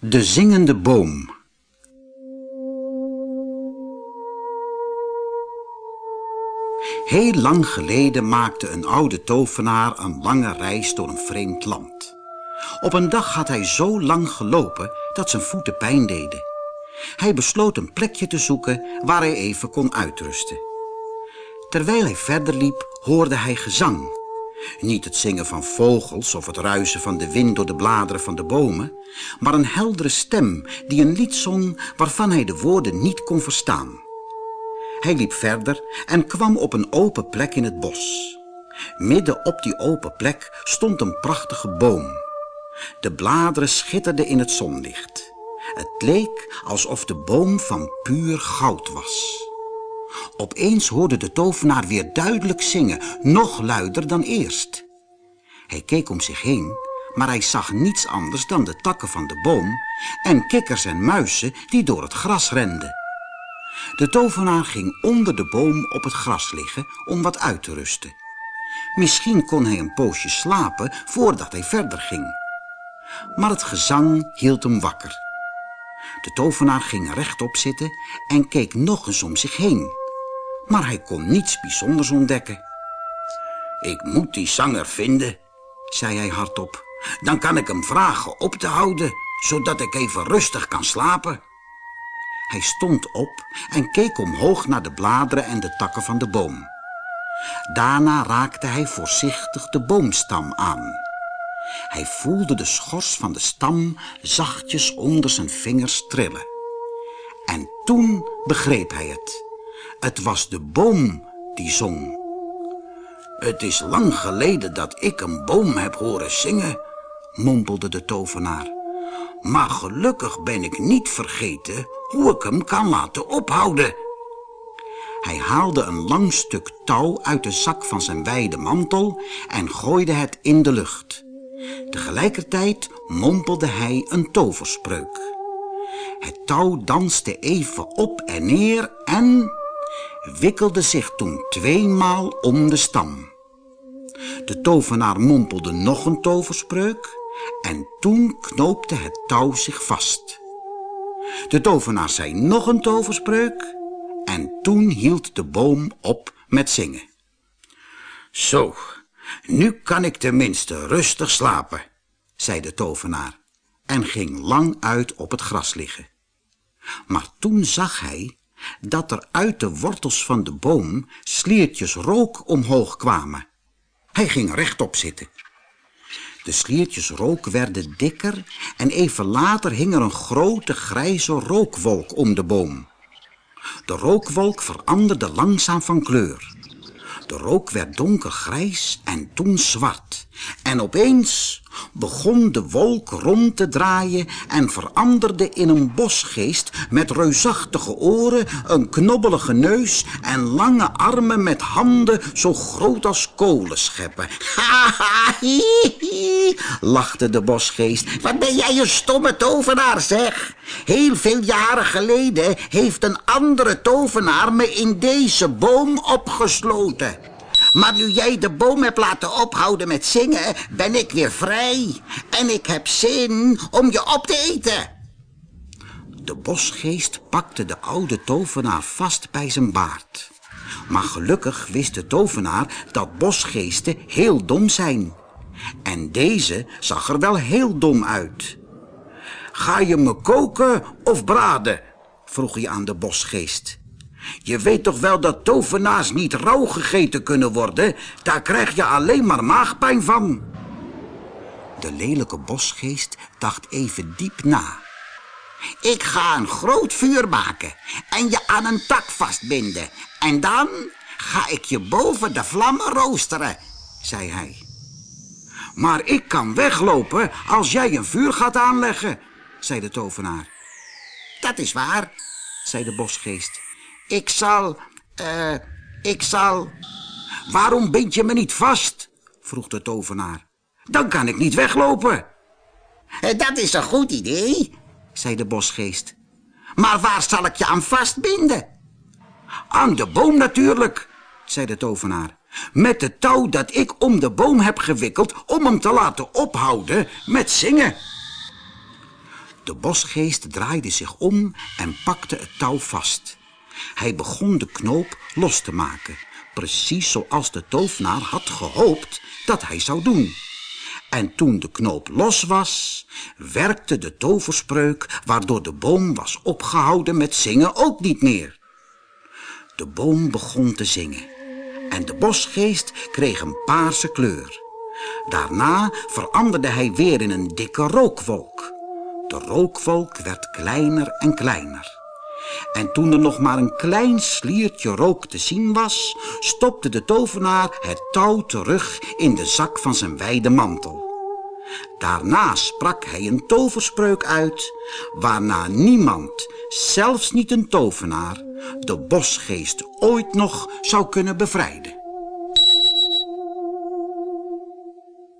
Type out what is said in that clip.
De zingende boom Heel lang geleden maakte een oude tovenaar een lange reis door een vreemd land. Op een dag had hij zo lang gelopen dat zijn voeten pijn deden. Hij besloot een plekje te zoeken waar hij even kon uitrusten. Terwijl hij verder liep, hoorde hij gezang. Niet het zingen van vogels of het ruisen van de wind door de bladeren van de bomen, maar een heldere stem die een lied zong waarvan hij de woorden niet kon verstaan. Hij liep verder en kwam op een open plek in het bos. Midden op die open plek stond een prachtige boom. De bladeren schitterden in het zonlicht. Het leek alsof de boom van puur goud was. Opeens hoorde de tovenaar weer duidelijk zingen, nog luider dan eerst. Hij keek om zich heen, maar hij zag niets anders dan de takken van de boom en kikkers en muizen die door het gras renden. De tovenaar ging onder de boom op het gras liggen om wat uit te rusten. Misschien kon hij een poosje slapen voordat hij verder ging. Maar het gezang hield hem wakker. De tovenaar ging rechtop zitten en keek nog eens om zich heen. Maar hij kon niets bijzonders ontdekken. Ik moet die zanger vinden, zei hij hardop. Dan kan ik hem vragen op te houden, zodat ik even rustig kan slapen. Hij stond op en keek omhoog naar de bladeren en de takken van de boom. Daarna raakte hij voorzichtig de boomstam aan. Hij voelde de schors van de stam zachtjes onder zijn vingers trillen. En toen begreep hij het. Het was de boom die zong. Het is lang geleden dat ik een boom heb horen zingen, mompelde de tovenaar. Maar gelukkig ben ik niet vergeten hoe ik hem kan laten ophouden. Hij haalde een lang stuk touw uit de zak van zijn wijde mantel en gooide het in de lucht. Tegelijkertijd mompelde hij een toverspreuk. Het touw danste even op en neer en wikkelde zich toen tweemaal om de stam. De tovenaar mompelde nog een toverspreuk en toen knoopte het touw zich vast. De tovenaar zei nog een toverspreuk en toen hield de boom op met zingen. Zo, nu kan ik tenminste rustig slapen, zei de tovenaar en ging lang uit op het gras liggen. Maar toen zag hij dat er uit de wortels van de boom sliertjes rook omhoog kwamen. Hij ging rechtop zitten. De sliertjes rook werden dikker en even later hing er een grote grijze rookwolk om de boom. De rookwolk veranderde langzaam van kleur. De rook werd donkergrijs en toen zwart. En opeens begon de wolk rond te draaien en veranderde in een bosgeest met reusachtige oren, een knobbelige neus en lange armen met handen zo groot als kolenscheppen. Ha, lachte de bosgeest. Wat ben jij een stomme tovenaar, zeg. Heel veel jaren geleden heeft een andere tovenaar me in deze boom opgesloten. Maar nu jij de boom hebt laten ophouden met zingen, ben ik weer vrij. En ik heb zin om je op te eten. De bosgeest pakte de oude tovenaar vast bij zijn baard. Maar gelukkig wist de tovenaar dat bosgeesten heel dom zijn. En deze zag er wel heel dom uit. Ga je me koken of braden? vroeg hij aan de bosgeest. Je weet toch wel dat tovenaars niet rauw gegeten kunnen worden? Daar krijg je alleen maar maagpijn van. De lelijke bosgeest dacht even diep na. Ik ga een groot vuur maken en je aan een tak vastbinden. En dan ga ik je boven de vlammen roosteren, zei hij. Maar ik kan weglopen als jij een vuur gaat aanleggen, zei de tovenaar. Dat is waar, zei de bosgeest. Ik zal, eh, ik zal... Waarom bind je me niet vast? vroeg de tovenaar. Dan kan ik niet weglopen. Eh, dat is een goed idee, zei de bosgeest. Maar waar zal ik je aan vastbinden? Aan de boom natuurlijk, zei de tovenaar. Met het touw dat ik om de boom heb gewikkeld om hem te laten ophouden met zingen. De bosgeest draaide zich om en pakte het touw vast. Hij begon de knoop los te maken, precies zoals de tovenaar had gehoopt dat hij zou doen. En toen de knoop los was, werkte de toverspreuk waardoor de boom was opgehouden met zingen ook niet meer. De boom begon te zingen en de bosgeest kreeg een paarse kleur. Daarna veranderde hij weer in een dikke rookwolk. De rookwolk werd kleiner en kleiner. En toen er nog maar een klein sliertje rook te zien was, stopte de tovenaar het touw terug in de zak van zijn wijde mantel. Daarna sprak hij een toverspreuk uit, waarna niemand, zelfs niet een tovenaar, de bosgeest ooit nog zou kunnen bevrijden.